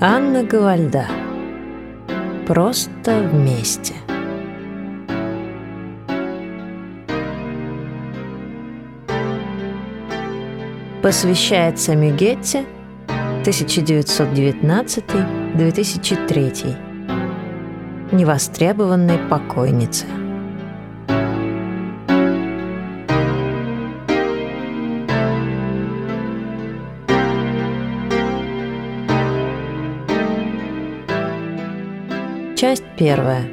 Анна Гавальда. Просто вместе. Посвящается Мюгетте 1919-2003. Невостребованной покойнице. Часть первая.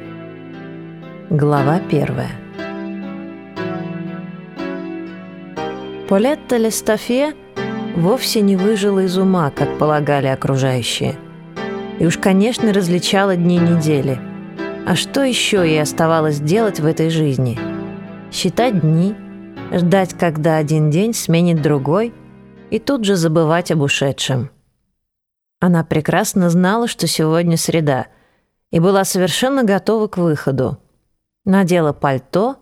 Глава первая. Полетта Лестафье вовсе не выжила из ума, как полагали окружающие. И уж, конечно, различала дни недели. А что еще ей оставалось делать в этой жизни? Считать дни, ждать, когда один день сменит другой, и тут же забывать об ушедшем. Она прекрасно знала, что сегодня среда — и была совершенно готова к выходу. Надела пальто,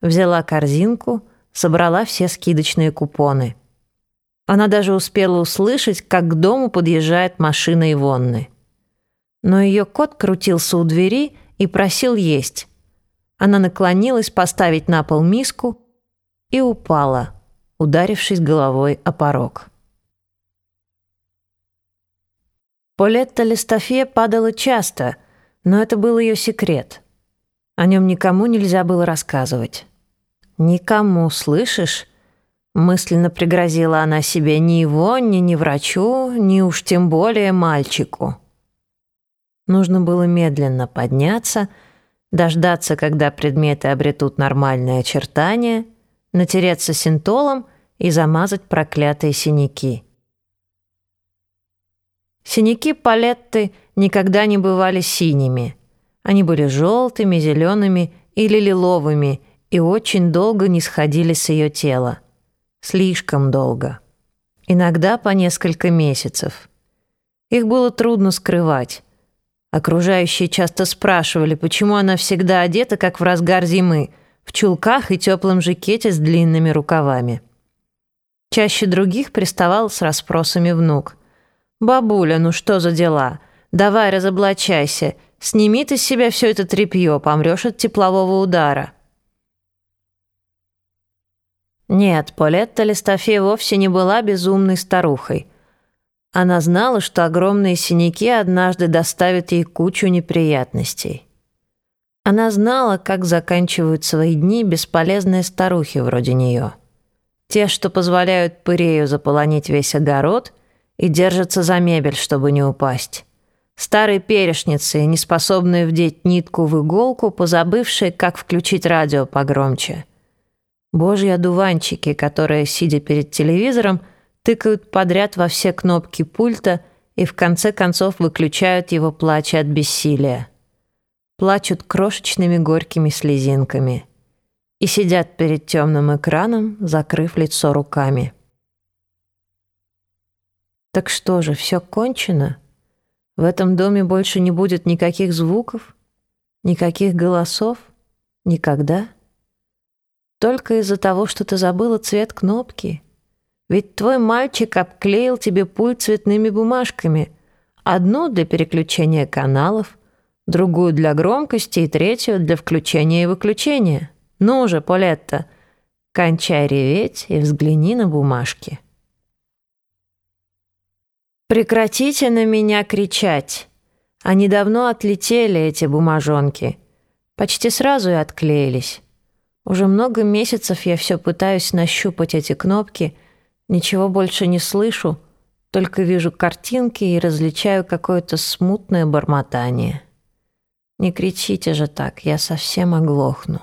взяла корзинку, собрала все скидочные купоны. Она даже успела услышать, как к дому подъезжает машина Ивонны. Но ее кот крутился у двери и просил есть. Она наклонилась поставить на пол миску и упала, ударившись головой о порог. Полетта Листафе падала часто — но это был ее секрет. О нем никому нельзя было рассказывать. «Никому, слышишь?» Мысленно пригрозила она себе ни его, ни ни врачу, ни уж тем более мальчику. Нужно было медленно подняться, дождаться, когда предметы обретут нормальные очертания, натереться синтолом и замазать проклятые синяки. Синяки палетты никогда не бывали синими. Они были желтыми, зелеными или лиловыми и очень долго не сходили с ее тела. Слишком долго. Иногда по несколько месяцев. Их было трудно скрывать. Окружающие часто спрашивали, почему она всегда одета, как в разгар зимы, в чулках и теплом жакете с длинными рукавами. Чаще других приставал с расспросами внук – «Бабуля, ну что за дела? Давай разоблачайся. Сними ты с себя все это тряпье, помрешь от теплового удара». Нет, Полетта Листофе вовсе не была безумной старухой. Она знала, что огромные синяки однажды доставят ей кучу неприятностей. Она знала, как заканчивают свои дни бесполезные старухи вроде нее. Те, что позволяют пырею заполонить весь огород — и держатся за мебель, чтобы не упасть. Старые перешницы, не способные вдеть нитку в иголку, позабывшие, как включить радио погромче. Божьи одуванчики, которые, сидя перед телевизором, тыкают подряд во все кнопки пульта и в конце концов выключают его плача от бессилия. Плачут крошечными горькими слезинками и сидят перед темным экраном, закрыв лицо руками. Так что же, все кончено? В этом доме больше не будет никаких звуков, никаких голосов? Никогда? Только из-за того, что ты забыла цвет кнопки. Ведь твой мальчик обклеил тебе пульт цветными бумажками. Одну для переключения каналов, другую для громкости и третью для включения и выключения. Ну же, Полетта, кончай реветь и взгляни на бумажки. «Прекратите на меня кричать!» Они давно отлетели, эти бумажонки. Почти сразу и отклеились. Уже много месяцев я все пытаюсь нащупать эти кнопки, ничего больше не слышу, только вижу картинки и различаю какое-то смутное бормотание. Не кричите же так, я совсем оглохну.